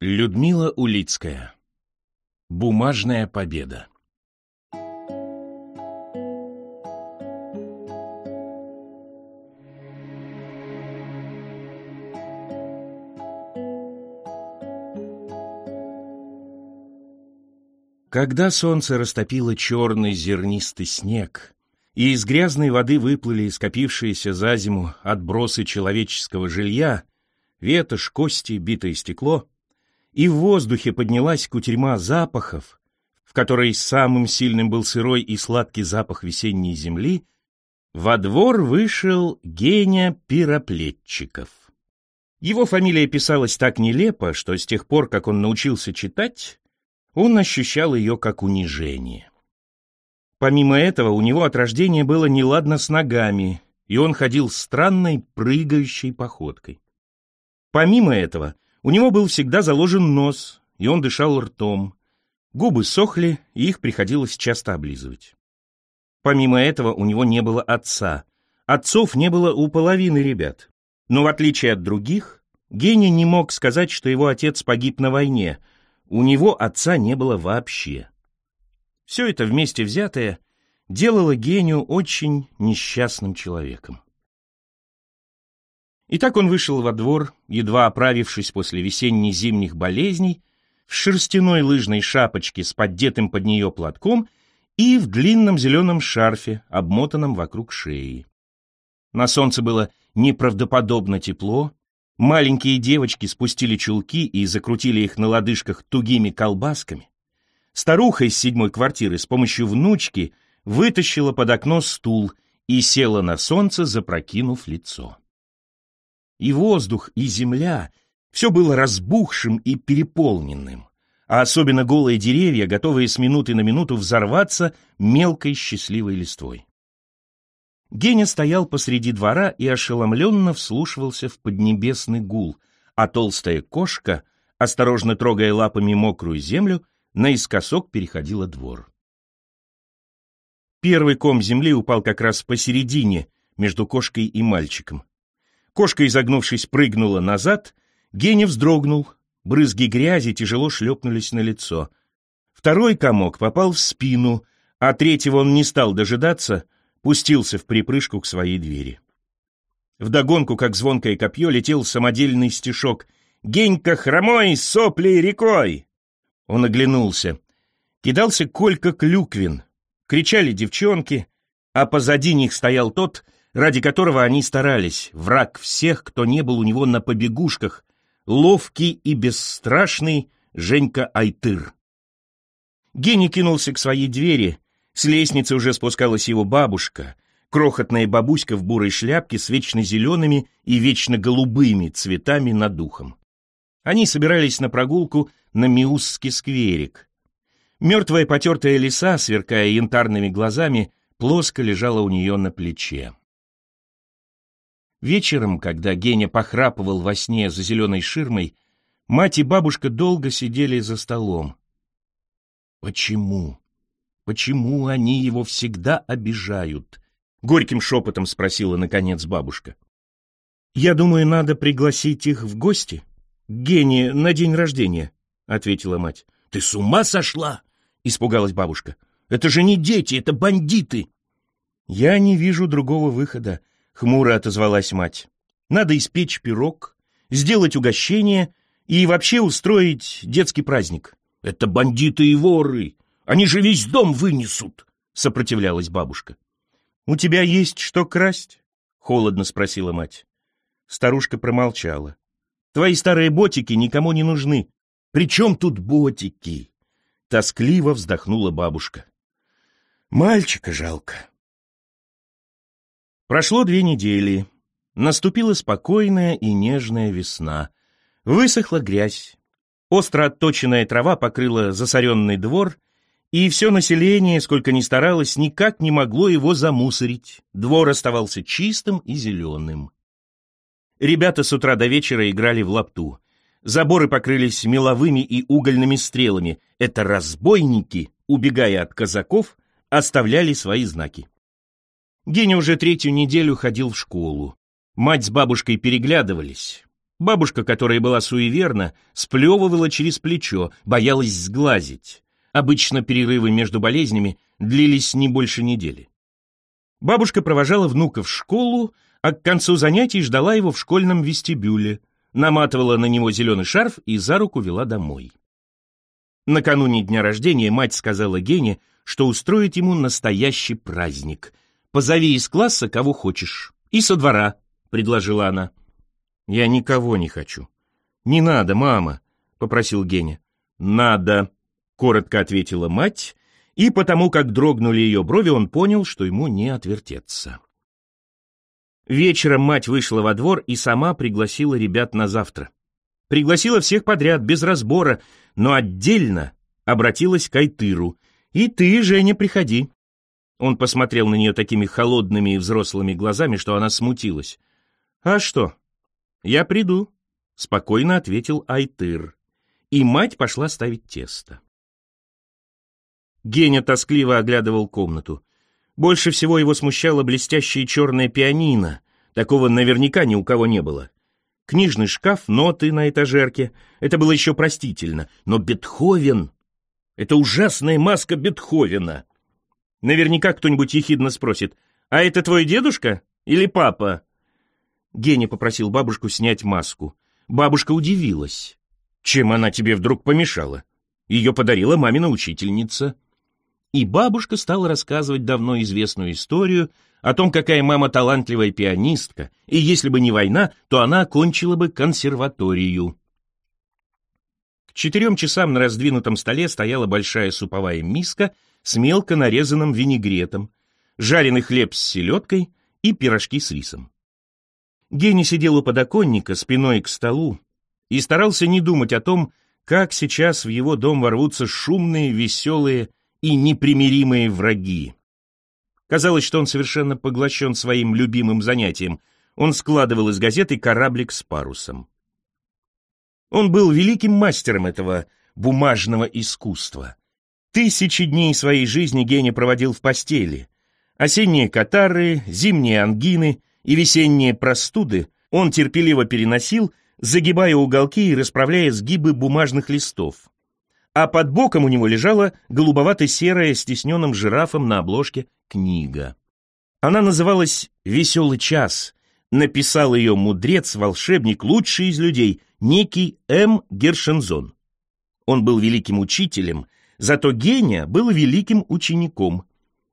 Людмила Улицкая. Бумажная победа. Когда солнце растопило черный зернистый снег, и из грязной воды выплыли скопившиеся за зиму отбросы человеческого жилья, ветошь, кости, битое стекло — и в воздухе поднялась кутерьма запахов, в которой самым сильным был сырой и сладкий запах весенней земли, во двор вышел Гения Пироплетчиков. Его фамилия писалась так нелепо, что с тех пор, как он научился читать, он ощущал ее как унижение. Помимо этого, у него от рождения было неладно с ногами, и он ходил странной прыгающей походкой. Помимо этого, у него был всегда заложен нос, и он дышал ртом. Губы сохли, и их приходилось часто облизывать. Помимо этого у него не было отца. Отцов не было у половины ребят. Но в отличие от других, Гений не мог сказать, что его отец погиб на войне. У него отца не было вообще. Все это вместе взятое делало Гению очень несчастным человеком. И так он вышел во двор, едва оправившись после весенне-зимних болезней, в шерстяной лыжной шапочке с поддетым под нее платком и в длинном зеленом шарфе, обмотанном вокруг шеи. На солнце было неправдоподобно тепло, маленькие девочки спустили чулки и закрутили их на лодыжках тугими колбасками. Старуха из седьмой квартиры с помощью внучки вытащила под окно стул и села на солнце, запрокинув лицо и воздух, и земля, все было разбухшим и переполненным, а особенно голые деревья, готовые с минуты на минуту взорваться мелкой счастливой листвой. Геня стоял посреди двора и ошеломленно вслушивался в поднебесный гул, а толстая кошка, осторожно трогая лапами мокрую землю, наискосок переходила двор. Первый ком земли упал как раз посередине, между кошкой и мальчиком. Кошка, изогнувшись, прыгнула назад, Гене вздрогнул, брызги грязи тяжело шлепнулись на лицо. Второй комок попал в спину, а третьего он не стал дожидаться, пустился в припрыжку к своей двери. Вдогонку, как звонкое копье, летел самодельный стишок «Генька хромой, соплей рекой!» Он оглянулся. Кидался Колька Клюквин. Кричали девчонки, а позади них стоял тот — ради которого они старались, враг всех, кто не был у него на побегушках, ловкий и бесстрашный Женька Айтыр. Гений кинулся к своей двери, с лестницы уже спускалась его бабушка, крохотная бабуська в бурой шляпке с вечно зелеными и вечно голубыми цветами над духом. Они собирались на прогулку на Миусский скверик. Мертвая потертая лиса, сверкая янтарными глазами, плоско лежала у нее на плече. Вечером, когда Геня похрапывал во сне за зеленой ширмой, мать и бабушка долго сидели за столом. «Почему? Почему они его всегда обижают?» — горьким шепотом спросила, наконец, бабушка. «Я думаю, надо пригласить их в гости. Гене на день рождения», — ответила мать. «Ты с ума сошла?» — испугалась бабушка. «Это же не дети, это бандиты!» «Я не вижу другого выхода», хмуро отозвалась мать. Надо испечь пирог, сделать угощение и вообще устроить детский праздник. Это бандиты и воры. Они же весь дом вынесут, сопротивлялась бабушка. У тебя есть что красть? холодно спросила мать. Старушка промолчала. Твои старые ботики никому не нужны. При чем тут ботики? Тоскливо вздохнула бабушка. Мальчика жалко. Прошло две недели. Наступила спокойная и нежная весна. Высохла грязь. Остро отточенная трава покрыла засоренный двор, и все население, сколько ни старалось, никак не могло его замусорить. Двор оставался чистым и зеленым. Ребята с утра до вечера играли в лапту. Заборы покрылись меловыми и угольными стрелами. Это разбойники, убегая от казаков, оставляли свои знаки. Геня уже третью неделю ходил в школу. Мать с бабушкой переглядывались. Бабушка, которая была суеверна, сплевывала через плечо, боялась сглазить. Обычно перерывы между болезнями длились не больше недели. Бабушка провожала внука в школу, а к концу занятий ждала его в школьном вестибюле, наматывала на него зеленый шарф и за руку вела домой. Накануне дня рождения мать сказала Гене, что устроит ему настоящий праздник — Позови из класса кого хочешь. И со двора», — предложила она. «Я никого не хочу». «Не надо, мама», — попросил Геня. «Надо», — коротко ответила мать, и потому как дрогнули ее брови, он понял, что ему не отвертеться. Вечером мать вышла во двор и сама пригласила ребят на завтра. Пригласила всех подряд, без разбора, но отдельно обратилась к Айтыру. «И ты, Женя, приходи. Он посмотрел на нее такими холодными и взрослыми глазами, что она смутилась. «А что? Я приду», — спокойно ответил Айтыр. И мать пошла ставить тесто. Геня тоскливо оглядывал комнату. Больше всего его смущало блестящее черное пианино. Такого наверняка ни у кого не было. Книжный шкаф, ноты на этажерке. Это было еще простительно. Но Бетховен... Это ужасная маска Бетховена. Наверняка кто-нибудь ехидно спросит, «А это твой дедушка или папа?» Геня попросил бабушку снять маску. Бабушка удивилась. «Чем она тебе вдруг помешала?» Ее подарила мамина учительница. И бабушка стала рассказывать давно известную историю о том, какая мама талантливая пианистка, и если бы не война, то она окончила бы консерваторию. К четырем часам на раздвинутом столе стояла большая суповая миска с мелко нарезанным винегретом, жареный хлеб с селедкой и пирожки с рисом. Гений сидел у подоконника спиной к столу и старался не думать о том, как сейчас в его дом ворвутся шумные, веселые и непримиримые враги. Казалось, что он совершенно поглощен своим любимым занятием. Он складывал из газеты кораблик с парусом. Он был великим мастером этого бумажного искусства. Тысячи дней своей жизни Геня проводил в постели. Осенние катары, зимние ангины и весенние простуды он терпеливо переносил, загибая уголки и расправляя сгибы бумажных листов. А под боком у него лежала голубовато-серая с тисненным жирафом на обложке книга. Она называлась «Веселый час», написал ее мудрец-волшебник, лучший из людей, некий М. Гершензон. Он был великим учителем, зато Гения был великим учеником.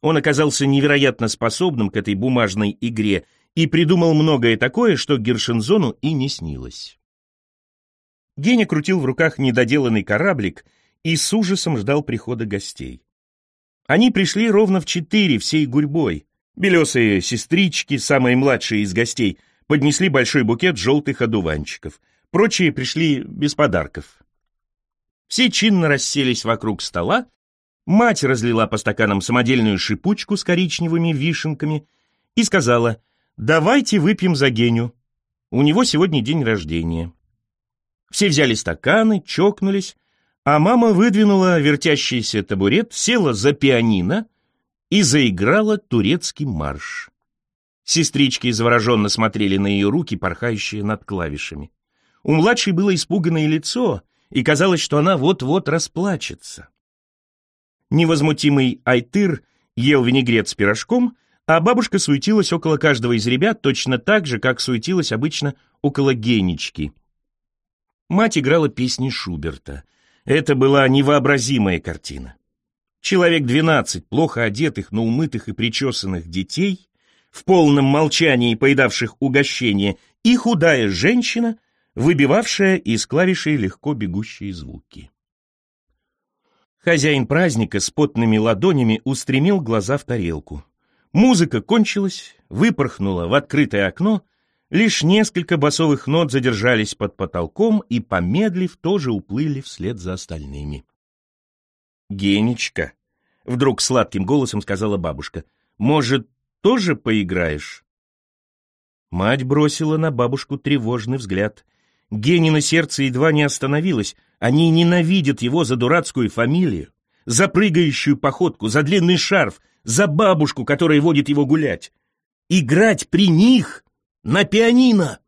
Он оказался невероятно способным к этой бумажной игре и придумал многое такое, что Гершензону и не снилось. Геня крутил в руках недоделанный кораблик и с ужасом ждал прихода гостей. Они пришли ровно в четыре всей гурьбой. Белесые сестрички, самые младшие из гостей, поднесли большой букет желтых одуванчиков. Прочие пришли без подарков. Все чинно расселись вокруг стола, мать разлила по стаканам самодельную шипучку с коричневыми вишенками и сказала «Давайте выпьем за Геню, у него сегодня день рождения». Все взяли стаканы, чокнулись, а мама выдвинула вертящийся табурет, села за пианино и заиграла турецкий марш. Сестрички завороженно смотрели на ее руки, порхающие над клавишами. У младшей было испуганное лицо, и казалось, что она вот-вот расплачется. Невозмутимый Айтыр ел винегрет с пирожком, а бабушка суетилась около каждого из ребят точно так же, как суетилась обычно около Генечки. Мать играла песни Шуберта. Это была невообразимая картина. Человек двенадцать плохо одетых, но умытых и причесанных детей, в полном молчании поедавших угощение, и худая женщина, выбивавшая из клавишей легко бегущие звуки. Хозяин праздника с потными ладонями устремил глаза в тарелку. Музыка кончилась, выпорхнула в открытое окно, лишь несколько басовых нот задержались под потолком и, помедлив, тоже уплыли вслед за остальными. «Генечка», — вдруг сладким голосом сказала бабушка, — «может, тоже поиграешь?» Мать бросила на бабушку тревожный взгляд. Генина сердце едва не остановилось. Они ненавидят его за дурацкую фамилию, за прыгающую походку, за длинный шарф, за бабушку, которая водит его гулять. Играть при них на пианино!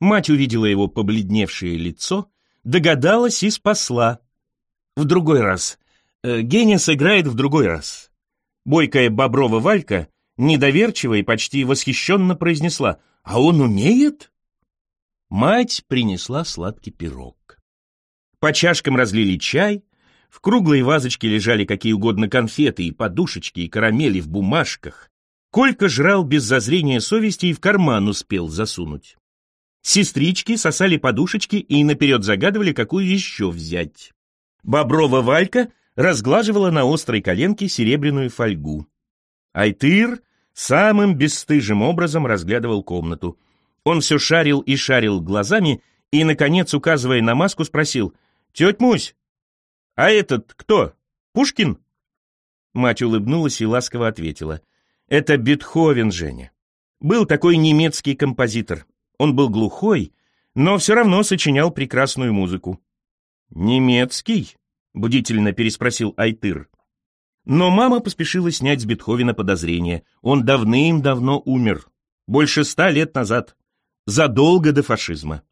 Мать увидела его побледневшее лицо, догадалась и спасла. В другой раз Гений сыграет в другой раз. Бойкая Боброва Валька недоверчиво и почти восхищенно произнесла «А он умеет?» Мать принесла сладкий пирог. По чашкам разлили чай, в круглой вазочке лежали какие угодно конфеты и подушечки, и карамели в бумажках. Колька жрал без зазрения совести и в карман успел засунуть. Сестрички сосали подушечки и наперед загадывали, какую еще взять. Боброва Валька разглаживала на острой коленке серебряную фольгу. Айтыр самым бесстыжим образом разглядывал комнату. Он все шарил и шарил глазами и, наконец, указывая на маску, спросил «Теть Мусь, а этот кто? Пушкин?» Мать улыбнулась и ласково ответила «Это Бетховен, Женя. Был такой немецкий композитор. Он был глухой, но все равно сочинял прекрасную музыку». «Немецкий?» — будительно переспросил Айтыр. Но мама поспешила снять с Бетховена подозрение. Он давным-давно умер. Больше ста лет назад. Задолго до фашизма.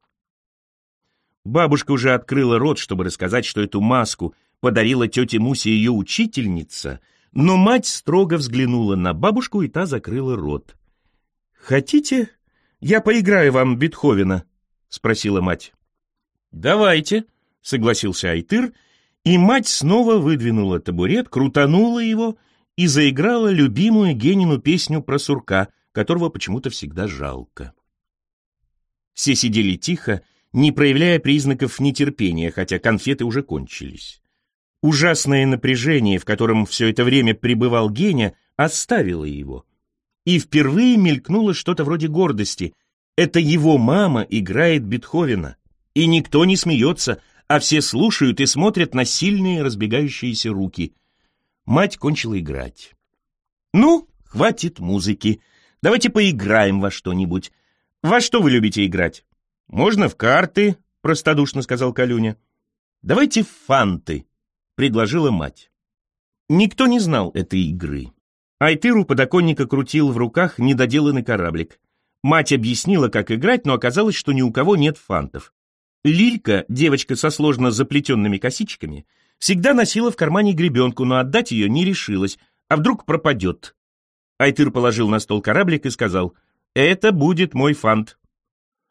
Бабушка уже открыла рот, чтобы рассказать, что эту маску подарила тете Мусе ее учительница, но мать строго взглянула на бабушку, и та закрыла рот. «Хотите, я поиграю вам Бетховена?» — спросила мать. «Давайте», — согласился Айтыр, — и мать снова выдвинула табурет, крутанула его и заиграла любимую Генину песню про сурка, которого почему-то всегда жалко. Все сидели тихо, не проявляя признаков нетерпения, хотя конфеты уже кончились. Ужасное напряжение, в котором все это время пребывал Геня, оставило его. И впервые мелькнуло что-то вроде гордости. Это его мама играет Бетховена. И никто не смеется, а все слушают и смотрят на сильные разбегающиеся руки. Мать кончила играть. «Ну, хватит музыки. Давайте поиграем во что-нибудь. Во что вы любите играть?» «Можно в карты», — простодушно сказал Калюня. «Давайте в фанты», — предложила мать. Никто не знал этой игры. Айтыру подоконника крутил в руках недоделанный кораблик. Мать объяснила, как играть, но оказалось, что ни у кого нет фантов. Лилька, девочка со сложно заплетенными косичками, всегда носила в кармане гребенку, но отдать ее не решилась, а вдруг пропадет. Айтыр положил на стол кораблик и сказал, «Это будет мой фант».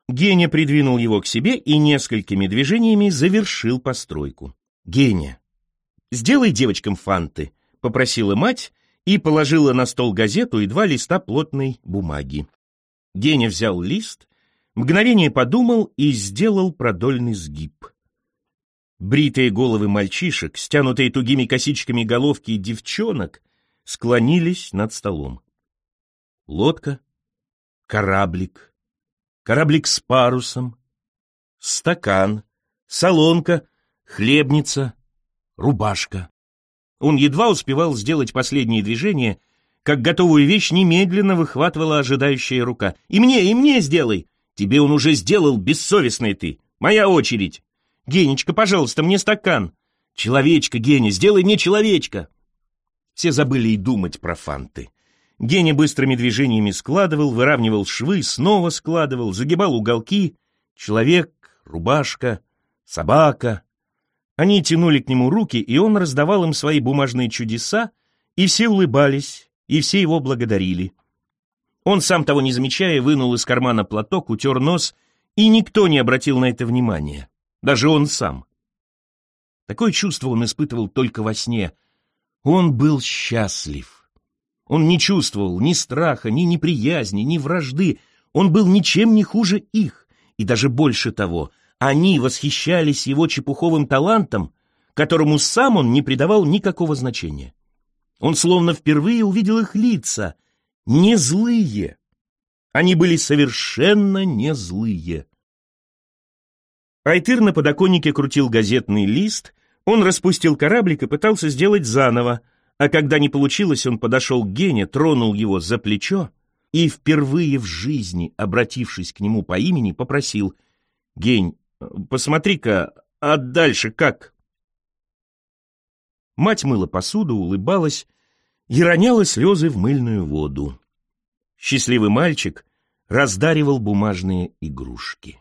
Геня придвинул его к себе и несколькими движениями завершил постройку. «Геня, сделай девочкам фанты», — попросила мать и положила на стол газету и два листа плотной бумаги. Геня взял лист Мгновение подумал и сделал продольный сгиб. Бритые головы мальчишек, стянутые тугими косичками головки девчонок, склонились над столом. Лодка, кораблик, кораблик с парусом, стакан, солонка, хлебница, рубашка. Он едва успевал сделать последние движения, как готовую вещь немедленно выхватывала ожидающая рука. «И мне, и мне сделай!» Тебе он уже сделал, бессовестный ты. Моя очередь. Генечка, пожалуйста, мне стакан. Человечка, Геня, сделай мне человечка. Все забыли и думать про фанты. Геня быстрыми движениями складывал, выравнивал швы, снова складывал, загибал уголки. Человек, рубашка, собака. Они тянули к нему руки, и он раздавал им свои бумажные чудеса, и все улыбались, и все его благодарили. Он, сам того не замечая, вынул из кармана платок, утер нос, и никто не обратил на это внимания. Даже он сам. Такое чувство он испытывал только во сне. Он был счастлив. Он не чувствовал ни страха, ни неприязни, ни вражды. Он был ничем не хуже их, и даже больше того. Они восхищались его чепуховым талантом, которому сам он не придавал никакого значения. Он словно впервые увидел их лица — не злые. Они были совершенно не злые. Айтыр на подоконнике крутил газетный лист, он распустил кораблик и пытался сделать заново, а когда не получилось, он подошел к Гене, тронул его за плечо и, впервые в жизни, обратившись к нему по имени, попросил «Гень, посмотри-ка, а дальше как?» Мать мыла посуду, улыбалась и роняла слезы в мыльную воду. Счастливый мальчик раздаривал бумажные игрушки.